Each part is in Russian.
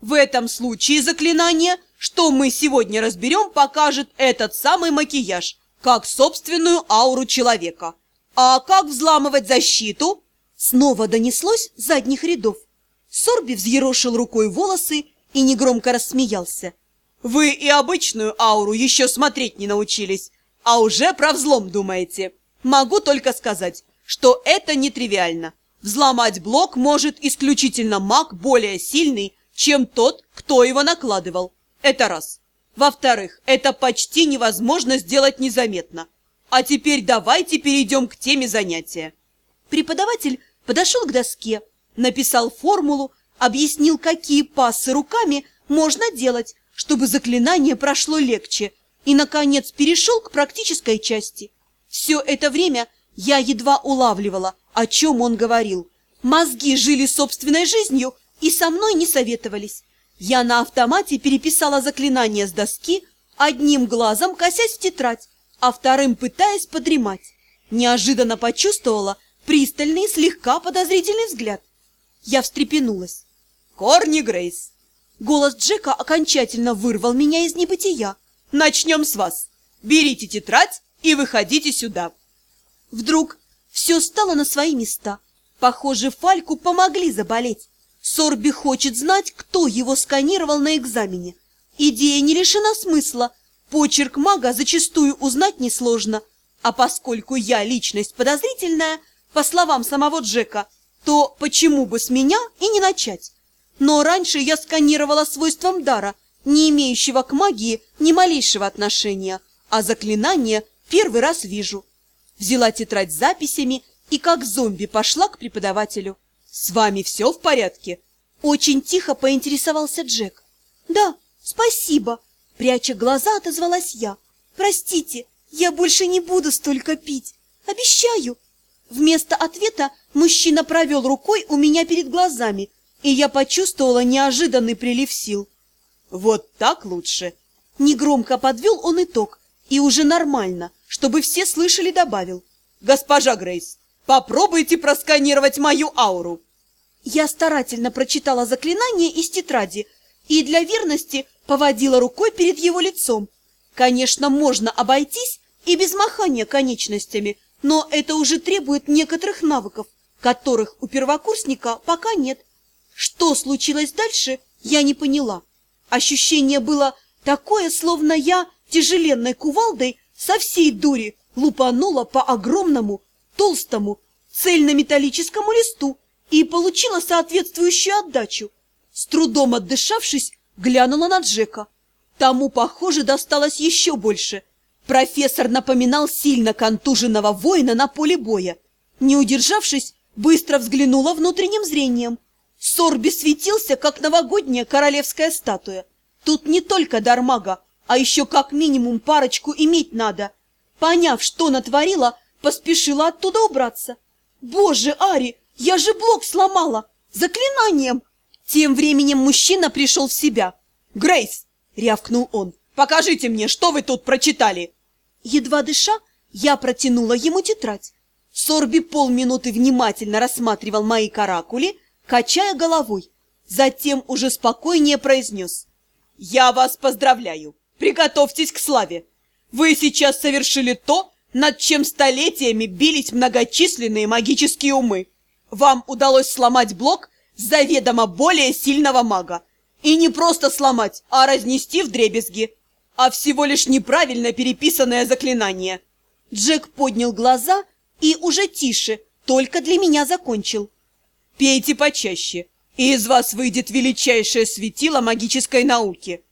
В этом случае заклинание, что мы сегодня разберем, покажет этот самый макияж, как собственную ауру человека. А как взламывать защиту? Снова донеслось задних рядов. Сорби взъерошил рукой волосы и негромко рассмеялся. Вы и обычную ауру еще смотреть не научились, а уже про взлом думаете. Могу только сказать, что это нетривиально. Взломать блок может исключительно маг более сильный, чем тот, кто его накладывал. Это раз. Во-вторых, это почти невозможно сделать незаметно. А теперь давайте перейдем к теме занятия. Преподаватель подошел к доске, написал формулу, объяснил, какие пассы руками можно делать, чтобы заклинание прошло легче, и, наконец, перешел к практической части. Все это время я едва улавливала, о чем он говорил. Мозги жили собственной жизнью и со мной не советовались. Я на автомате переписала заклинание с доски, одним глазом косясь в тетрадь, а вторым пытаясь подремать. Неожиданно почувствовала пристальный, слегка подозрительный взгляд. Я встрепенулась. «Корни Грейс!» Голос Джека окончательно вырвал меня из небытия. «Начнем с вас. Берите тетрадь и выходите сюда!» Вдруг все стало на свои места. Похоже, Фальку помогли заболеть. Сорби хочет знать, кто его сканировал на экзамене. Идея не лишена смысла. Почерк мага зачастую узнать несложно. А поскольку я личность подозрительная, по словам самого Джека, то почему бы с меня и не начать? Но раньше я сканировала свойством дара, не имеющего к магии ни малейшего отношения, а заклинание первый раз вижу. Взяла тетрадь с записями и как зомби пошла к преподавателю. «С вами все в порядке?» Очень тихо поинтересовался Джек. «Да, спасибо!» Пряча глаза, отозвалась я. «Простите, я больше не буду столько пить. Обещаю!» Вместо ответа мужчина провел рукой у меня перед глазами, и я почувствовала неожиданный прилив сил. «Вот так лучше!» Негромко подвел он итог, и уже нормально, чтобы все слышали, добавил. «Госпожа Грейс, попробуйте просканировать мою ауру!» Я старательно прочитала заклинание из тетради и для верности поводила рукой перед его лицом. Конечно, можно обойтись и без махания конечностями, но это уже требует некоторых навыков, которых у первокурсника пока нет. Что случилось дальше, я не поняла. Ощущение было такое, словно я тяжеленной кувалдой со всей дури лупанула по огромному, толстому, цельнометаллическому листу и получила соответствующую отдачу. С трудом отдышавшись, глянула на Джека. Тому, похоже, досталось еще больше. Профессор напоминал сильно контуженного воина на поле боя. Не удержавшись, быстро взглянула внутренним зрением. Сорби светился, как новогодняя королевская статуя. Тут не только дар мага, а еще как минимум парочку иметь надо. Поняв, что натворила, поспешила оттуда убраться. «Боже, Ари, я же блок сломала! Заклинанием!» Тем временем мужчина пришел в себя. «Грейс!» — рявкнул он. «Покажите мне, что вы тут прочитали!» Едва дыша, я протянула ему тетрадь. Сорби полминуты внимательно рассматривал мои каракули, качая головой. Затем уже спокойнее произнес. «Я вас поздравляю! Приготовьтесь к славе! Вы сейчас совершили то, над чем столетиями бились многочисленные магические умы. Вам удалось сломать блок заведомо более сильного мага. И не просто сломать, а разнести в дребезги а всего лишь неправильно переписанное заклинание. Джек поднял глаза и уже тише, только для меня закончил. Пейте почаще, и из вас выйдет величайшее светило магической науки.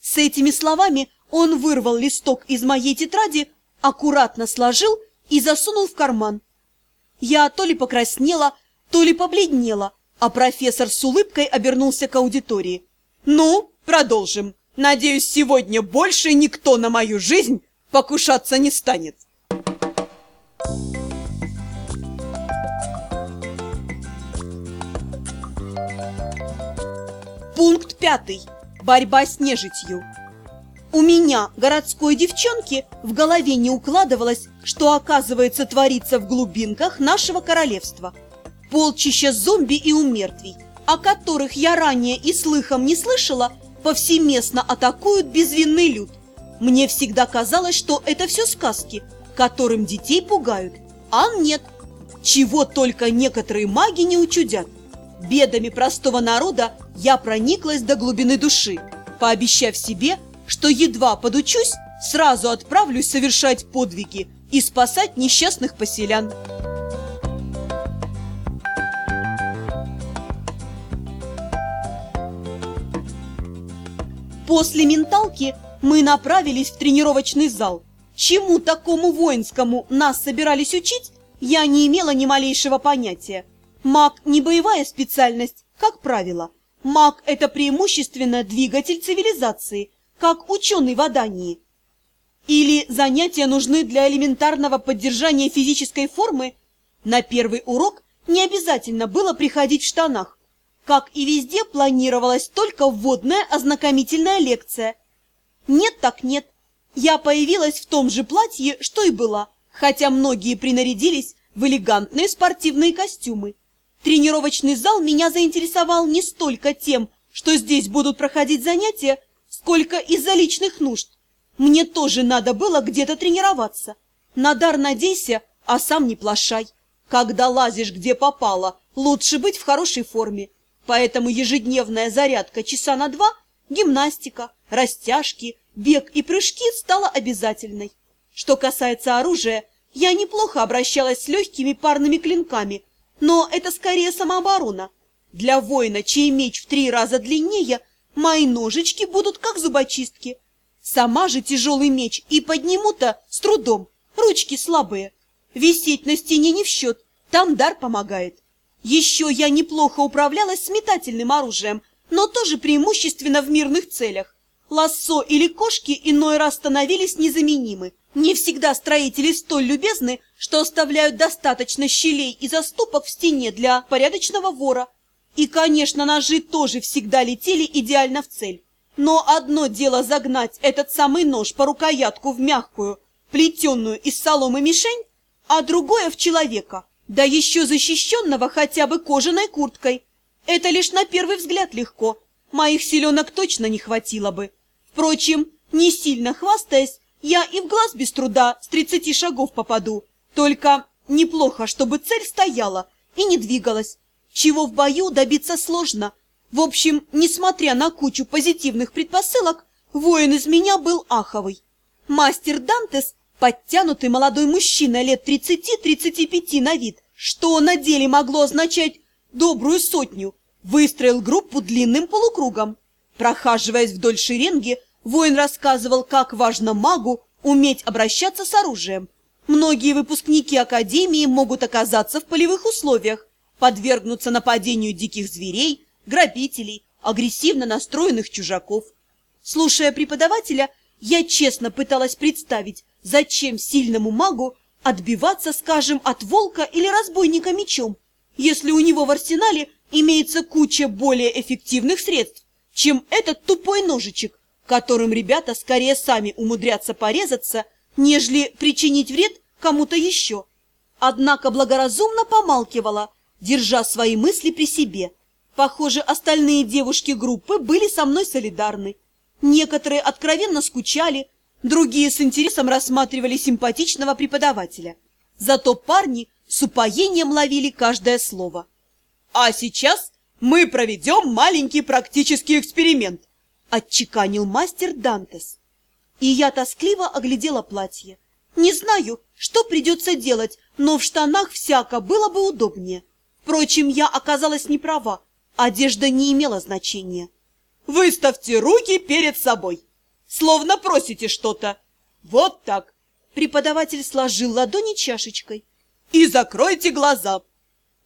С этими словами он вырвал листок из моей тетради, аккуратно сложил и засунул в карман. Я то ли покраснела, то ли побледнела, а профессор с улыбкой обернулся к аудитории. «Ну, продолжим!» Надеюсь, сегодня больше никто на мою жизнь покушаться не станет. Пункт пятый. Борьба с нежитью. У меня, городской девчонки, в голове не укладывалось, что, оказывается, творится в глубинках нашего королевства. Полчища зомби и умертвий, о которых я ранее и слыхом не слышала, повсеместно атакуют безвинный люд. Мне всегда казалось, что это все сказки, которым детей пугают. А нет. Чего только некоторые маги не учудят. Бедами простого народа я прониклась до глубины души, пообещав себе, что едва подучусь, сразу отправлюсь совершать подвиги и спасать несчастных поселян. После менталки мы направились в тренировочный зал. Чему такому воинскому нас собирались учить, я не имела ни малейшего понятия. Маг не боевая специальность, как правило. Маг – это преимущественно двигатель цивилизации, как ученый в Адании. Или занятия нужны для элементарного поддержания физической формы? На первый урок не обязательно было приходить в штанах. Как и везде, планировалась только вводная ознакомительная лекция. Нет так нет. Я появилась в том же платье, что и была, хотя многие принарядились в элегантные спортивные костюмы. Тренировочный зал меня заинтересовал не столько тем, что здесь будут проходить занятия, сколько из-за личных нужд. Мне тоже надо было где-то тренироваться. На дар надейся, а сам не плашай. Когда лазишь где попало, лучше быть в хорошей форме. Поэтому ежедневная зарядка часа на два, гимнастика, растяжки, бег и прыжки стала обязательной. Что касается оружия, я неплохо обращалась с легкими парными клинками, но это скорее самооборона. Для воина, чей меч в три раза длиннее, мои ножички будут как зубочистки. Сама же тяжелый меч и подниму-то с трудом, ручки слабые. Висеть на стене не в счет, там дар помогает. Еще я неплохо управлялась с метательным оружием, но тоже преимущественно в мирных целях. Лассо или кошки иной раз становились незаменимы. Не всегда строители столь любезны, что оставляют достаточно щелей и заступок в стене для порядочного вора. И, конечно, ножи тоже всегда летели идеально в цель. Но одно дело загнать этот самый нож по рукоятку в мягкую, плетенную из соломы мишень, а другое в человека – да еще защищенного хотя бы кожаной курткой. Это лишь на первый взгляд легко. Моих селенок точно не хватило бы. Впрочем, не сильно хвастаясь, я и в глаз без труда с тридцати шагов попаду. Только неплохо, чтобы цель стояла и не двигалась, чего в бою добиться сложно. В общем, несмотря на кучу позитивных предпосылок, воин из меня был аховый. Мастер Дантес Подтянутый молодой мужчина лет 30-35 на вид, что на деле могло означать добрую сотню, выстроил группу длинным полукругом. Прохаживаясь вдоль шеренги, воин рассказывал, как важно магу уметь обращаться с оружием. Многие выпускники Академии могут оказаться в полевых условиях, подвергнуться нападению диких зверей, грабителей, агрессивно настроенных чужаков. Слушая преподавателя, я честно пыталась представить, Зачем сильному магу отбиваться, скажем, от волка или разбойника мечом, если у него в арсенале имеется куча более эффективных средств, чем этот тупой ножичек, которым ребята скорее сами умудрятся порезаться, нежели причинить вред кому-то еще. Однако благоразумно помалкивала, держа свои мысли при себе. Похоже, остальные девушки группы были со мной солидарны. Некоторые откровенно скучали, Другие с интересом рассматривали симпатичного преподавателя. Зато парни с упоением ловили каждое слово. «А сейчас мы проведем маленький практический эксперимент», отчеканил мастер Дантес. И я тоскливо оглядела платье. Не знаю, что придется делать, но в штанах всяко было бы удобнее. Впрочем, я оказалась не права. Одежда не имела значения. «Выставьте руки перед собой!» Словно просите что-то. Вот так. Преподаватель сложил ладони чашечкой. И закройте глаза.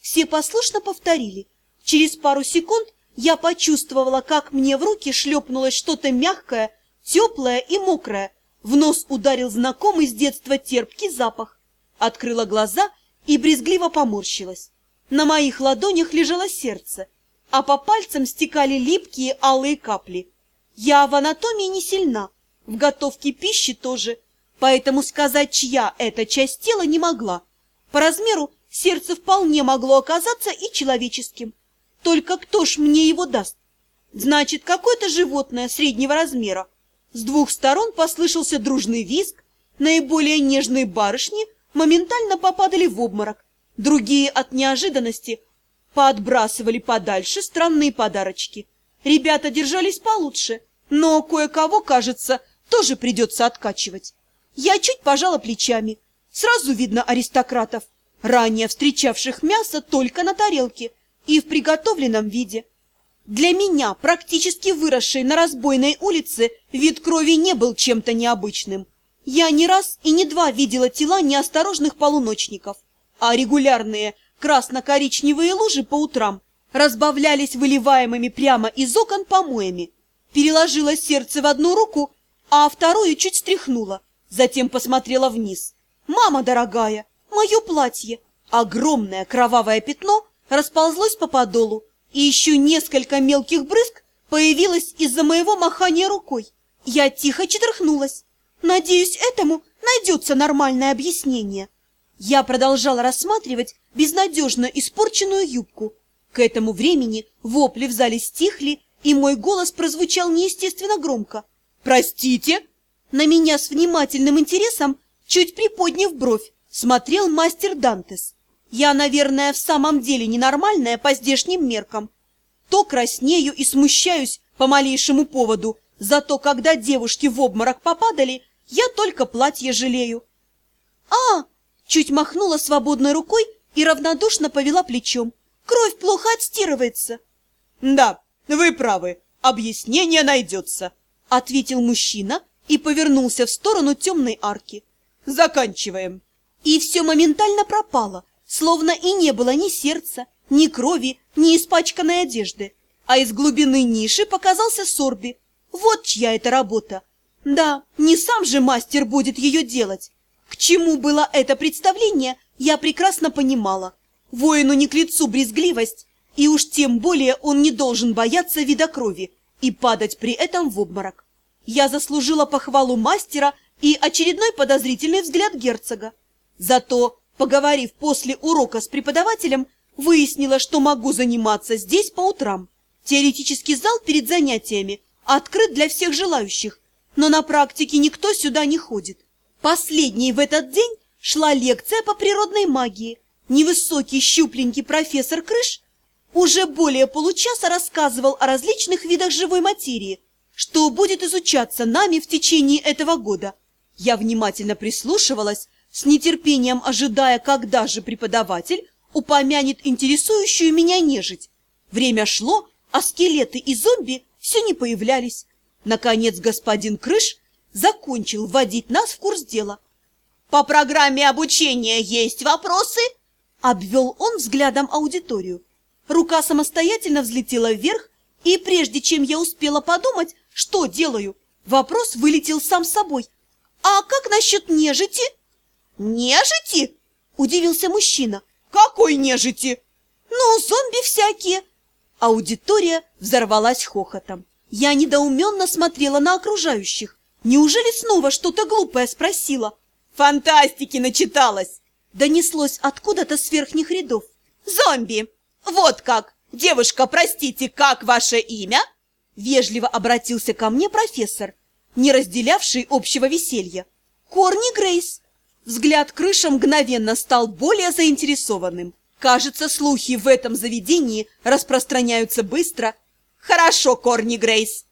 Все послушно повторили. Через пару секунд я почувствовала, как мне в руки шлепнулось что-то мягкое, теплое и мокрое. В нос ударил знакомый с детства терпкий запах. Открыла глаза и брезгливо поморщилась. На моих ладонях лежало сердце, а по пальцам стекали липкие алые капли. Я в анатомии не сильна, в готовке пищи тоже, поэтому сказать, чья эта часть тела, не могла. По размеру сердце вполне могло оказаться и человеческим. Только кто ж мне его даст? Значит, какое-то животное среднего размера. С двух сторон послышался дружный визг, наиболее нежные барышни моментально попадали в обморок, другие от неожиданности поотбрасывали подальше странные подарочки. Ребята держались получше, но кое-кого, кажется, тоже придется откачивать. Я чуть пожала плечами. Сразу видно аристократов, ранее встречавших мясо только на тарелке и в приготовленном виде. Для меня, практически выросшей на разбойной улице, вид крови не был чем-то необычным. Я не раз и не два видела тела неосторожных полуночников, а регулярные красно-коричневые лужи по утрам разбавлялись выливаемыми прямо из окон помоями. Переложила сердце в одну руку, а вторую чуть стряхнула, затем посмотрела вниз. «Мама дорогая, мое платье!» Огромное кровавое пятно расползлось по подолу, и еще несколько мелких брызг появилось из-за моего махания рукой. Я тихо чедрхнулась. Надеюсь, этому найдется нормальное объяснение. Я продолжала рассматривать безнадежно испорченную юбку. К этому времени вопли в зале стихли, и мой голос прозвучал неестественно громко. «Простите!» На меня с внимательным интересом, чуть приподняв бровь, смотрел мастер Дантес. Я, наверное, в самом деле ненормальная по здешним меркам. То краснею и смущаюсь по малейшему поводу, зато когда девушки в обморок попадали, я только платье жалею. А, чуть махнула свободной рукой и равнодушно повела плечом. Кровь плохо отстирывается. Да, вы правы, объяснение найдется, ответил мужчина и повернулся в сторону темной арки. Заканчиваем. И все моментально пропало, словно и не было ни сердца, ни крови, ни испачканной одежды. А из глубины ниши показался Сорби. Вот чья это работа. Да, не сам же мастер будет ее делать. К чему было это представление, я прекрасно понимала. Воину не к лицу брезгливость, и уж тем более он не должен бояться вида крови и падать при этом в обморок. Я заслужила похвалу мастера и очередной подозрительный взгляд герцога. Зато Поговорив после урока с преподавателем, выяснила, что могу заниматься здесь по утрам. Теоретический зал перед занятиями открыт для всех желающих, но на практике никто сюда не ходит. Последней в этот день шла лекция по природной магии. Невысокий щупленький профессор Крыш уже более получаса рассказывал о различных видах живой материи, что будет изучаться нами в течение этого года. Я внимательно прислушивалась, с нетерпением ожидая, когда же преподаватель упомянет интересующую меня нежить. Время шло, а скелеты и зомби все не появлялись. Наконец господин Крыш закончил вводить нас в курс дела. «По программе обучения есть вопросы?» Обвел он взглядом аудиторию. Рука самостоятельно взлетела вверх, и прежде чем я успела подумать, что делаю, вопрос вылетел сам собой. «А как насчет нежити?» «Нежити?» – удивился мужчина. «Какой нежити?» «Ну, зомби всякие!» Аудитория взорвалась хохотом. Я недоуменно смотрела на окружающих. Неужели снова что-то глупое спросила? «Фантастики начиталась!» Донеслось откуда-то с верхних рядов. «Зомби! Вот как! Девушка, простите, как ваше имя?» Вежливо обратился ко мне профессор, не разделявший общего веселья. «Корни Грейс!» Взгляд крыша мгновенно стал более заинтересованным. Кажется, слухи в этом заведении распространяются быстро. Хорошо, Корни Грейс.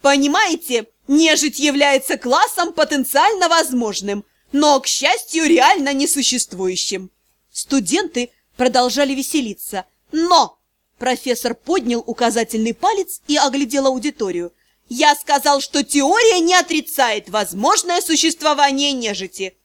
Понимаете, нежить является классом потенциально возможным, но, к счастью, реально несуществующим. Студенты продолжали веселиться. Но! Профессор поднял указательный палец и оглядел аудиторию. Я сказал, что теория не отрицает возможное существование нежити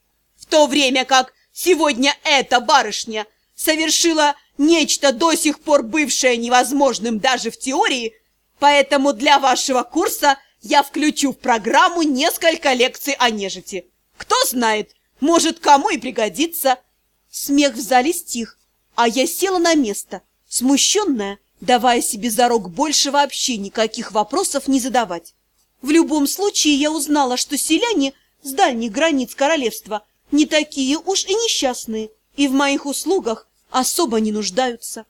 то время как сегодня эта барышня совершила нечто до сих пор бывшее невозможным даже в теории, поэтому для вашего курса я включу в программу несколько лекций о нежити. Кто знает, может, кому и пригодится. Смех в зале стих, а я села на место, смущенная, давая себе зарок больше вообще никаких вопросов не задавать. В любом случае я узнала, что селяне с дальних границ королевства – не такие уж и несчастные, и в моих услугах особо не нуждаются.